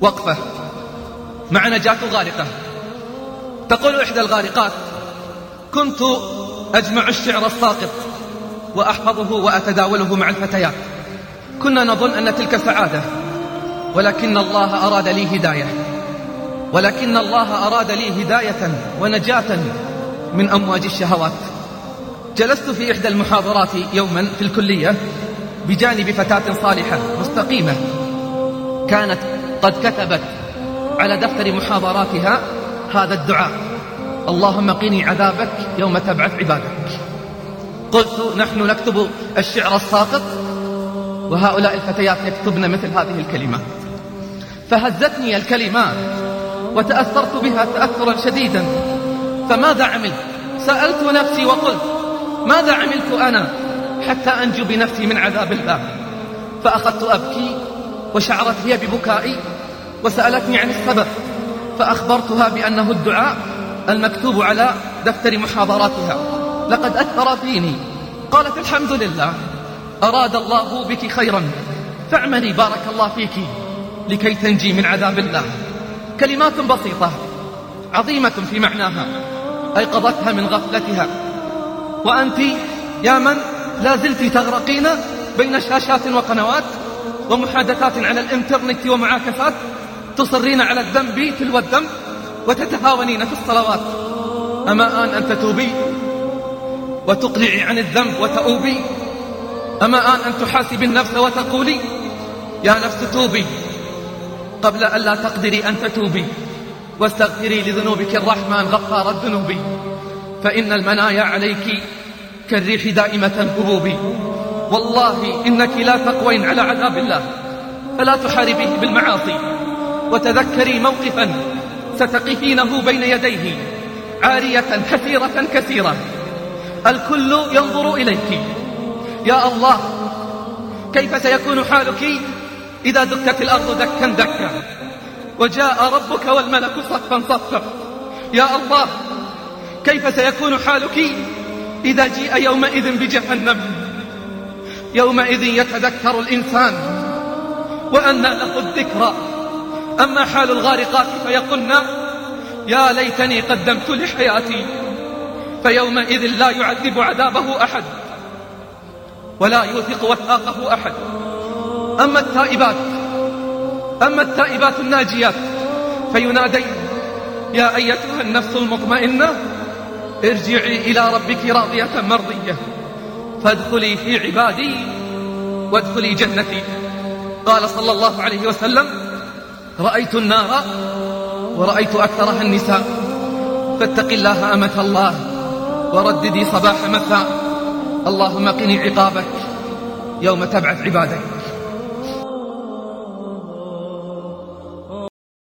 وقفة. مع نجاة غارقة. تقول إحدى الغارقات كنت أجمع الشعر الساقط وأحفظه وأتداوله مع الفتيات. كنا نظن أن تلك سعادة ولكن الله أراد لي هداية. ولكن الله أراد لي هداية ونجاة من أمواج الشهوات. جلست في إحدى المحاضرات يوما في الكلية بجانب فتاة صالحة مستقيمة. كانت قد كتبت على دفتر محاضراتها هذا الدعاء. اللهم قني عذابك يوم تبعث عبادك. قلت نحن نكتب الشعر الساقط وهؤلاء الفتيات يكتبن مثل هذه الكلمات فهزتني الكلمات وتأثرت بها تأثرا شديدا. فماذا عملت؟ سألت نفسي وقلت ماذا عملت أنا حتى أنجو بنفسي من عذاب الله؟ فأخذت أبكي وشعرت هي ببكائي وسألتني عن السبب فأخبرتها بأنه الدعاء المكتوب على دفتر محاضراتها. لقد أثر فيني. قالت الحمد لله. أراد الله بك خيرا. فاعملي بارك الله فيك لكي تنجي من عذاب الله. كلمات بسيطة عظيمة في معناها. أيقظتها من غفلتها. وأنت يا من لا زلت تغرقين بين شاشات وقنوات ومحادثات على الإنترنت ومعاكسات تصرين على الذنب تلو الذنب وتتهاونين في الصلوات. أما آن أن تتوبي وتقلعي عن الذنب وتؤوبي. أما آن أن تحاسبي النفس وتقولي يا نفس توبي قبل أن لا تقدري أن تتوبي. واستغفري لذنوبك الرحمن غفار الذنوب. فإن المنايا عليك كالريح دائمة الهبوب. والله إنك لا تقوين على عذاب الله فلا تحاربيه بالمعاصي. وتذكري موقفا ستقفينه بين يديه عارية حسيرة كثيرة. الكل ينظر إليك. يا الله كيف سيكون حالك؟ إذا دكت الأرض دكا دكا. وجاء ربك والملك صفا صفا. يا الله كيف سيكون حالك؟ إذا جيء يومئذ بجهنم. يومئذ يتذكر الإنسان وأن له الذكرى. أما حال الغارقات فيقولن يا ليتني قدمت لحياتي فيومئذ لا يعذب عذابه أحد ولا يوثق وثاقه أحد. أما التائبات أما التائبات الناجيات فينادي يا أيتها النفس المطمئنة ارجعي إلى ربك راضية مرضية فادخلي في عبادي وادخلي جنتي. قال صلى الله عليه وسلم رأيت النار ورأيت أكثرها النساء. فاتق الله أمة الله ورددي صباح مساء اللهم قني عقابك يوم تبعث عبادك.